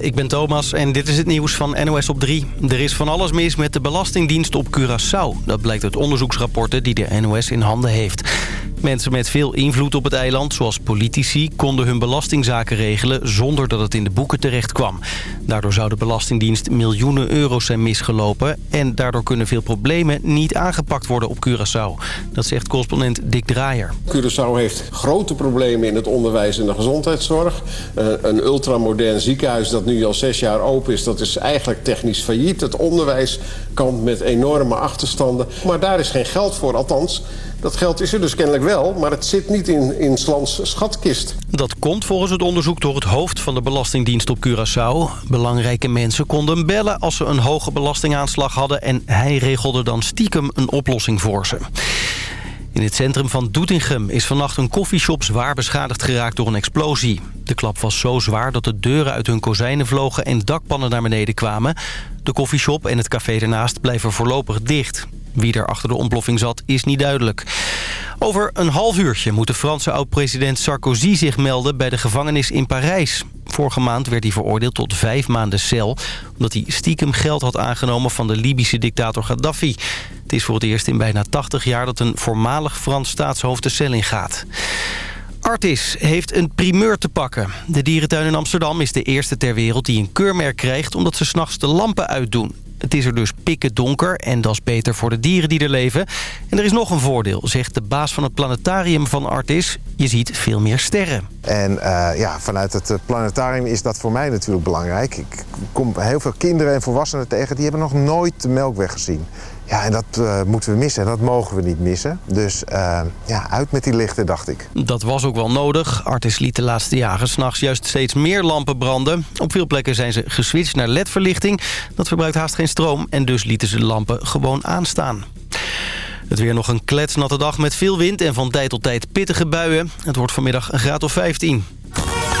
Ik ben Thomas en dit is het nieuws van NOS op 3. Er is van alles mis met de Belastingdienst op Curaçao. Dat blijkt uit onderzoeksrapporten die de NOS in handen heeft. Mensen met veel invloed op het eiland, zoals politici... konden hun belastingzaken regelen zonder dat het in de boeken terecht kwam. Daardoor zou de Belastingdienst miljoenen euro's zijn misgelopen... en daardoor kunnen veel problemen niet aangepakt worden op Curaçao. Dat zegt correspondent Dick Draaier. Curaçao heeft grote problemen in het onderwijs en de gezondheidszorg. Uh, een ultramodern ziekenhuis dat nu al zes jaar open is... dat is eigenlijk technisch failliet. Het onderwijs kampt met enorme achterstanden. Maar daar is geen geld voor, althans... Dat geld is er dus kennelijk wel, maar het zit niet in, in Slans schatkist. Dat komt volgens het onderzoek door het hoofd van de Belastingdienst op Curaçao. Belangrijke mensen konden bellen als ze een hoge belastingaanslag hadden... en hij regelde dan stiekem een oplossing voor ze. In het centrum van Doetinchem is vannacht een koffieshop zwaar beschadigd geraakt door een explosie. De klap was zo zwaar dat de deuren uit hun kozijnen vlogen en dakpannen naar beneden kwamen. De koffieshop en het café ernaast blijven voorlopig dicht. Wie er achter de ontploffing zat, is niet duidelijk. Over een half uurtje moet de Franse oud-president Sarkozy zich melden bij de gevangenis in Parijs. Vorige maand werd hij veroordeeld tot vijf maanden cel... omdat hij stiekem geld had aangenomen van de Libische dictator Gaddafi. Het is voor het eerst in bijna 80 jaar dat een voormalig Frans staatshoofd de cel ingaat. Artis heeft een primeur te pakken. De dierentuin in Amsterdam is de eerste ter wereld die een keurmerk krijgt... omdat ze s'nachts de lampen uitdoen. Het is er dus pikken donker en dat is beter voor de dieren die er leven. En er is nog een voordeel, zegt de baas van het planetarium van Artis. Je ziet veel meer sterren. En uh, ja, vanuit het planetarium is dat voor mij natuurlijk belangrijk. Ik kom heel veel kinderen en volwassenen tegen... die hebben nog nooit de Melkweg gezien. Ja, en dat uh, moeten we missen. Dat mogen we niet missen. Dus uh, ja, uit met die lichten, dacht ik. Dat was ook wel nodig. Artis liet de laatste jaren s'nachts juist steeds meer lampen branden. Op veel plekken zijn ze geswitcht naar ledverlichting. Dat verbruikt haast geen stroom en dus lieten ze de lampen gewoon aanstaan. Het weer nog een kletsnatte dag met veel wind en van tijd tot tijd pittige buien. Het wordt vanmiddag een graad of 15.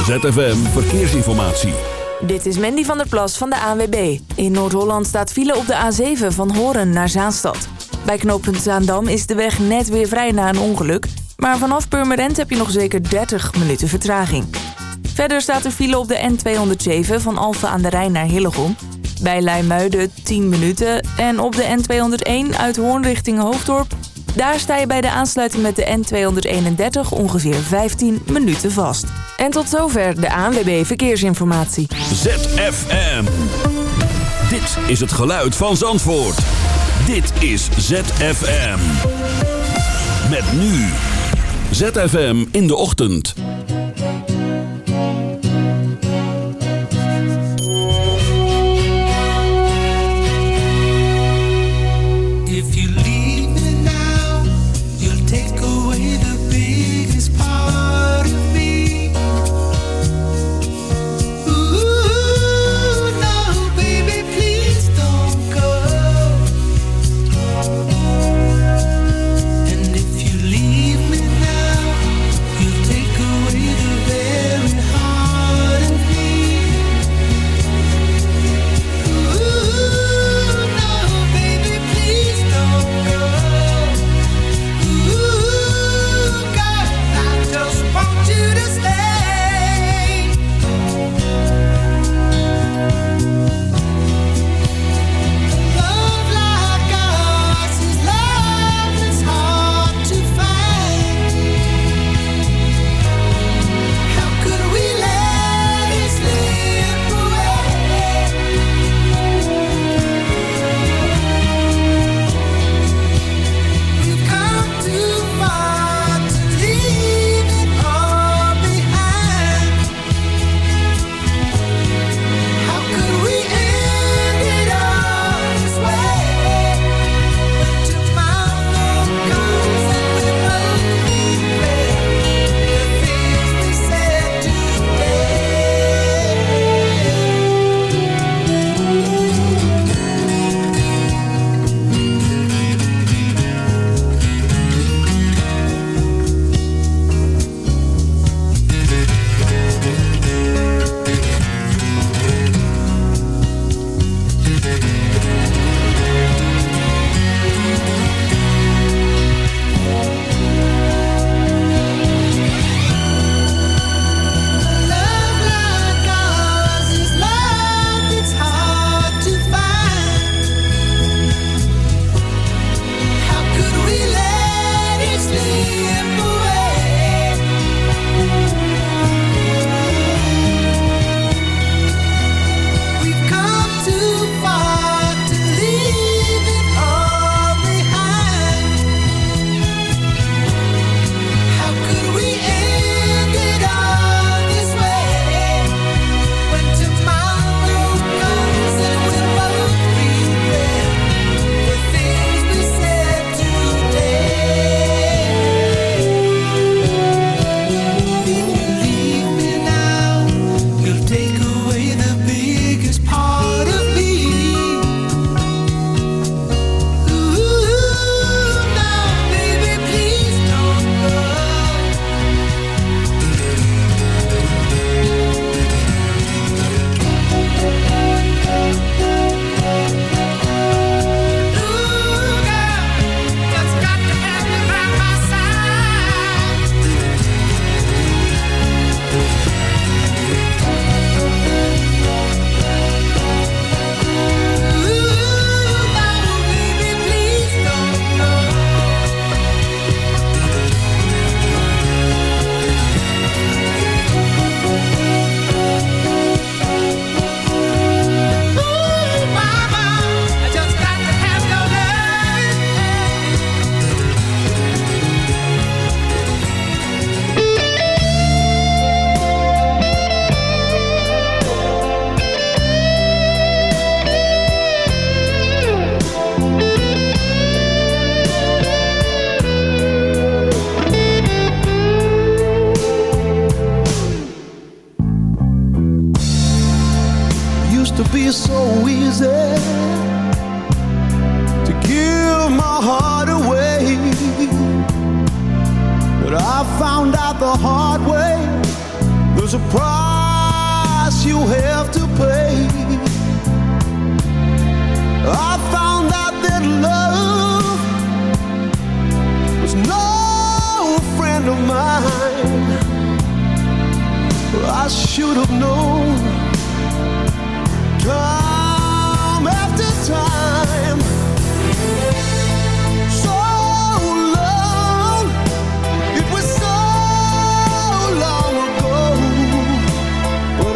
ZFM Verkeersinformatie. Dit is Mandy van der Plas van de ANWB. In Noord-Holland staat file op de A7 van Horen naar Zaanstad. Bij knooppunt Zaandam is de weg net weer vrij na een ongeluk... maar vanaf Purmerend heb je nog zeker 30 minuten vertraging. Verder staat er file op de N207 van Alphen aan de Rijn naar Hillegom... Bij Leimuiden 10 minuten en op de N201 uit Hoorn richting Hoofddorp... Daar sta je bij de aansluiting met de N231 ongeveer 15 minuten vast. En tot zover de ANWB Verkeersinformatie. ZFM. Dit is het geluid van Zandvoort. Dit is ZFM. Met nu. ZFM in de ochtend.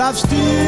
I've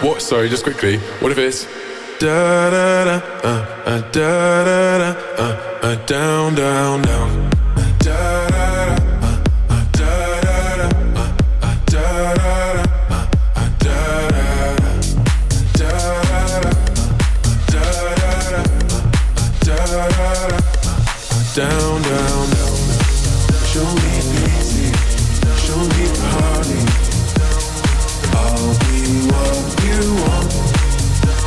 What? Sorry, just quickly. What if it's da da da uh, uh, da da da uh, uh, down down down uh, uh, da da. down, down, down. Show me pity, show me party. I'll be what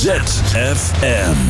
ZFM.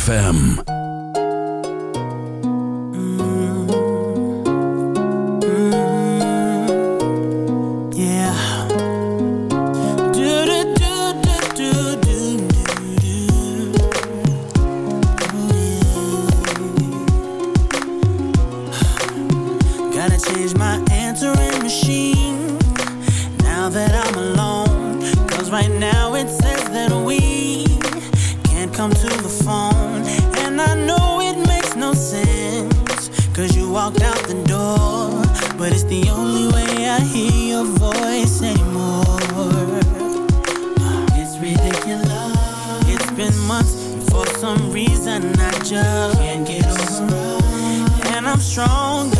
FM. strong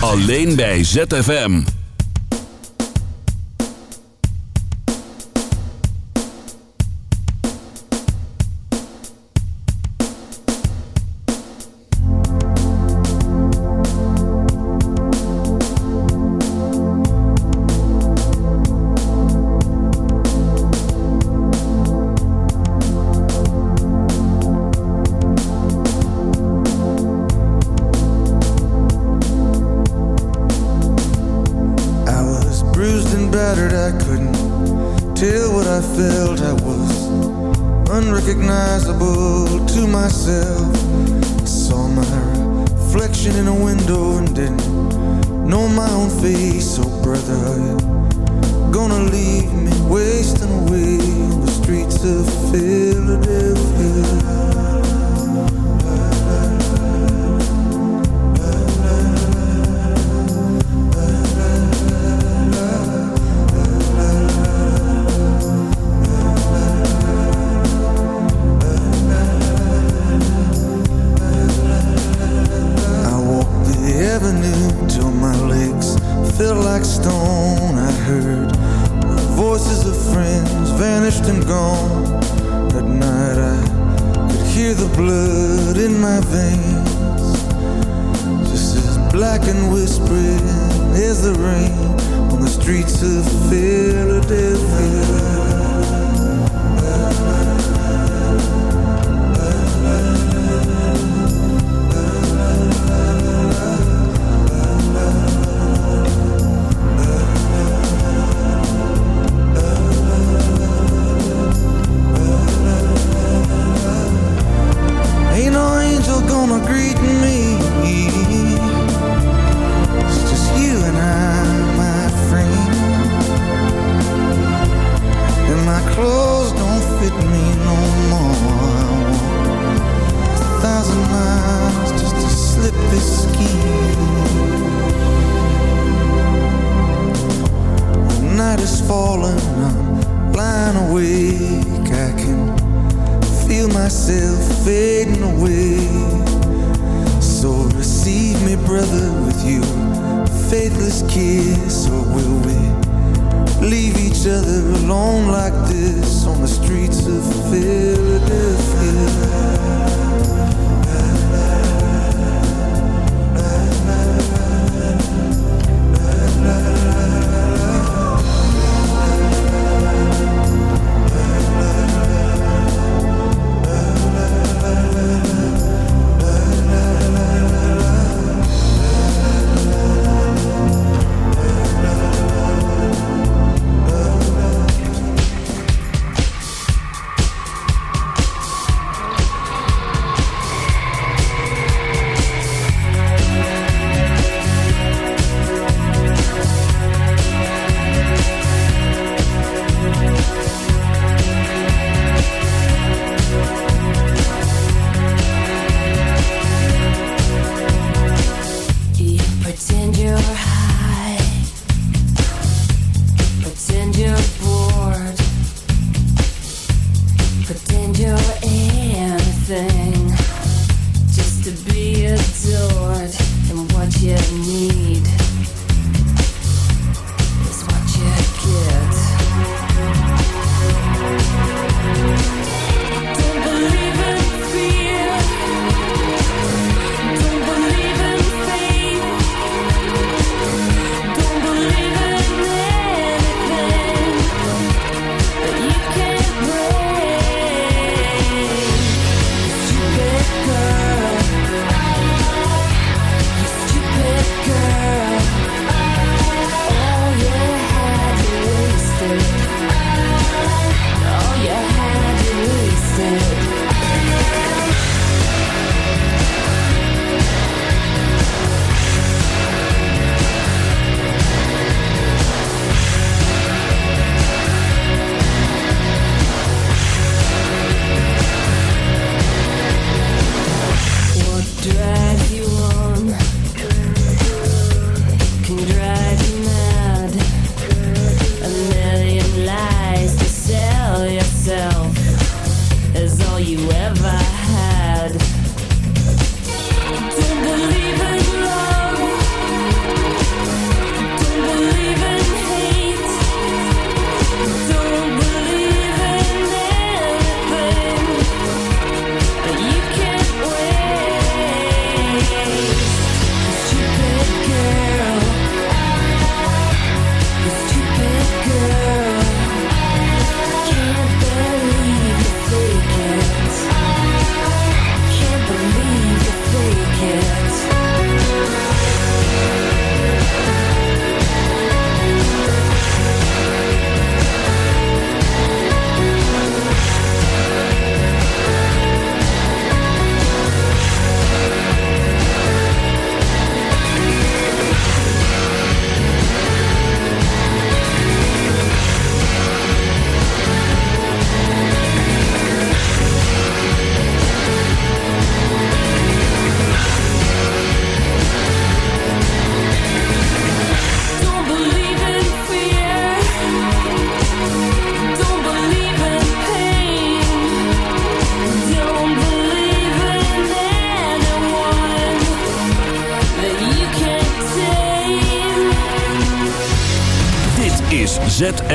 Alleen bij ZFM.